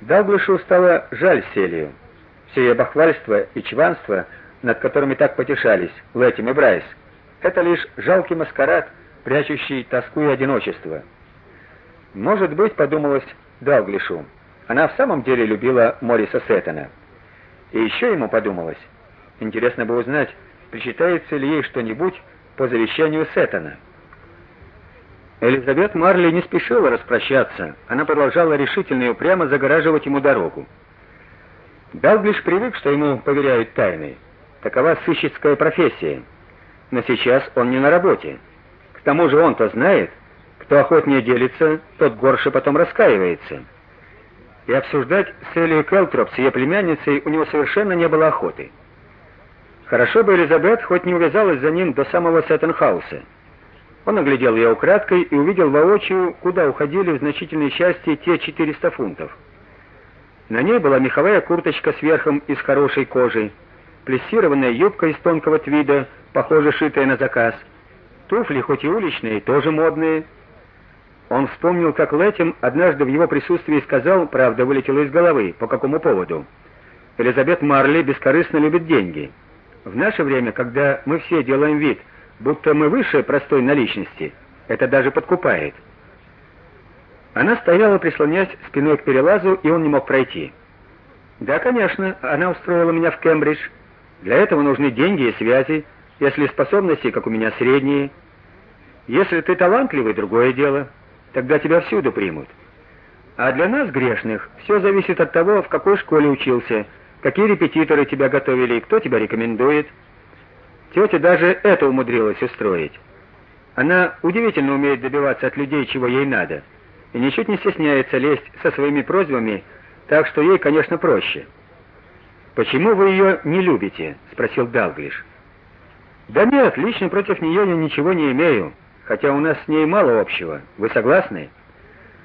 Далглишу стало жаль Селию. Все ее бахвальство и чванство, над которыми так потешались Лэтим и Брайс, это лишь жалкий маскарад, прячущий тоску и одиночество. Может быть, подумалось Далглишу, она в самом деле любила Мориса Сеттона. И еще ему подумалось, интересно бы узнать, причитается ли ей что-нибудь по завещанию Сеттона. Элизабет Марли не спешила распрощаться. Она продолжала решительно и упрямо загораживать ему дорогу. Далглиш привык, что ему поверяют тайны. Такова сыщицкая профессия. Но сейчас он не на работе. К тому же он-то знает, кто охотнее делится, тот горше потом раскаивается. И обсуждать с Элли Келтроп с ее племянницей у него совершенно не было охоты. Хорошо бы Элизабет хоть не увязалась за ним до самого Сеттенхауса. Он оглядел ее украдкой и увидел воочию, куда уходили в значительной части те 400 фунтов. На ней была меховая курточка с верхом из хорошей кожи, плессированная юбка из тонкого твида, похоже, шитая на заказ. Туфли, хоть и уличные, тоже модные. Он вспомнил, как Лэтим однажды в его присутствии сказал, правда, вылетело из головы, по какому поводу. Элизабет Марли бескорыстно любит деньги. В наше время, когда мы все делаем вид, будто мы выше простой наличности. Это даже подкупает. Она стояла, прислонясь спиной к перелазу, и он не мог пройти. Да, конечно, она устроила меня в Кембридж. Для этого нужны деньги и связи, если способности, как у меня, средние. Если ты талантливый, другое дело. Тогда тебя всюду примут. А для нас, грешных, все зависит от того, в какой школе учился, какие репетиторы тебя готовили и кто тебя рекомендует. Тетя даже это умудрилась устроить. Она удивительно умеет добиваться от людей, чего ей надо, и ничуть не стесняется лезть со своими просьбами, так что ей, конечно, проще. Почему вы ее не любите? спросил Далглиш. Да нет, лично против нее я ничего не имею, хотя у нас с ней мало общего. Вы согласны?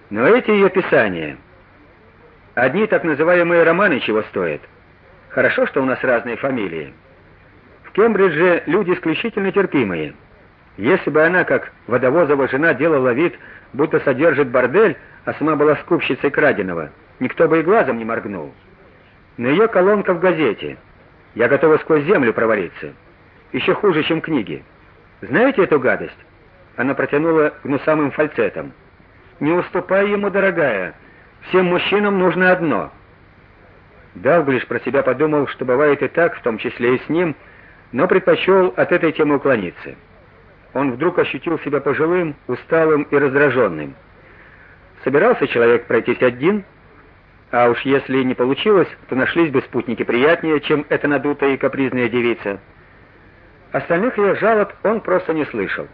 Но эти ее писания, одни так называемые романы чего стоят. Хорошо, что у нас разные фамилии. Кембридже люди исключительно терпимые. Если бы она, как водовозова жена, делала вид, будто содержит бордель, а сама была скупщицей краденого, никто бы и глазом не моргнул. Но ее колонка в газете. Я готова сквозь землю провалиться. Еще хуже, чем книги. Знаете эту гадость? Она протянула гнусамым фальцетом. Не уступай ему, дорогая. Всем мужчинам нужно одно. Далглиш про себя подумал, что бывает и так, в том числе и с ним, но предпочел от этой темы уклониться. Он вдруг ощутил себя пожилым, усталым и раздраженным. Собирался человек пройтись один, а уж если не получилось, то нашлись бы спутники приятнее, чем эта надутая и капризная девица. Остальных ее жалоб он просто не слышал.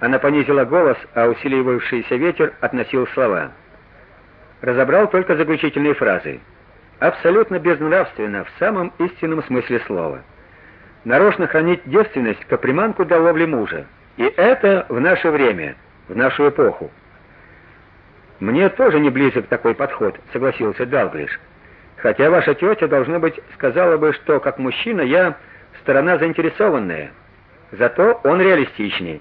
Она понизила голос, а усиливавшийся ветер относил слова. Разобрал только заключительные фразы. Абсолютно безнравственно в самом истинном смысле слова нарочно хранить девственность как приманку для ловли мужа. И это в наше время, в нашу эпоху. Мне тоже не близок такой подход, согласился Далглиш. Хотя ваша тетя должно быть сказала бы, что как мужчина я сторона заинтересованная. Зато он реалистичней.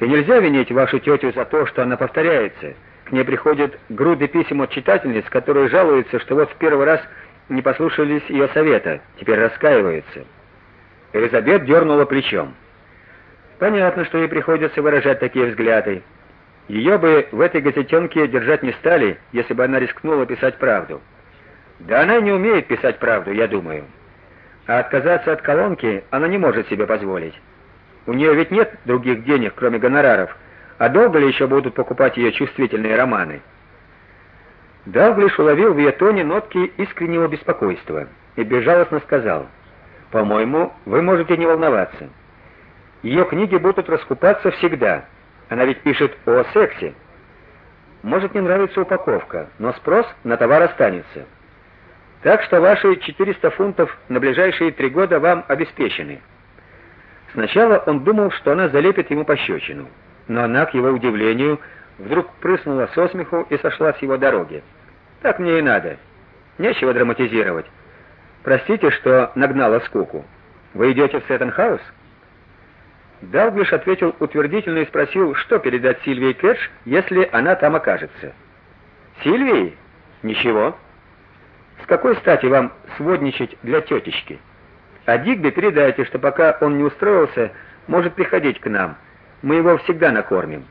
И нельзя винить вашу тетю за то, что она повторяется. К ней приходят груды писем от читательниц, которые жалуются, что вот в первый раз не послушались ее совета, теперь раскаиваются. Элизабет дернула плечом. Понятно, что ей приходится выражать такие взгляды. Ее бы в этой газетенке держать не стали, если бы она рискнула писать правду. Да она не умеет писать правду, я думаю. А отказаться от колонки она не может себе позволить. У нее ведь нет других денег, кроме гонораров. А долго ли еще будут покупать ее чувствительные романы? Далглиш уловил в ее тоне нотки искреннего беспокойства и безжалостно сказал: по-моему, вы можете не волноваться. Ее книги будут раскупаться всегда. Она ведь пишет о сексе. Может, не нравится упаковка, но спрос на товар останется. Так что ваши 400 фунтов на ближайшие три года вам обеспечены. Сначала он думал, что она залепит ему пощечину, но она, к его удивлению, вдруг прыснула со смеху и сошла с его дороги. Так мне и надо. Нечего драматизировать. Простите, что нагнала скуку. Вы идете в Сеттенхаус? Далглиш ответил утвердительно и спросил, что передать Сильвии Кэтч, если она там окажется. Сильвии? Ничего. С какой стати вам сводничать для тетечки? А Дигби передайте, что пока он не устроился, может приходить к нам. Мы его всегда накормим.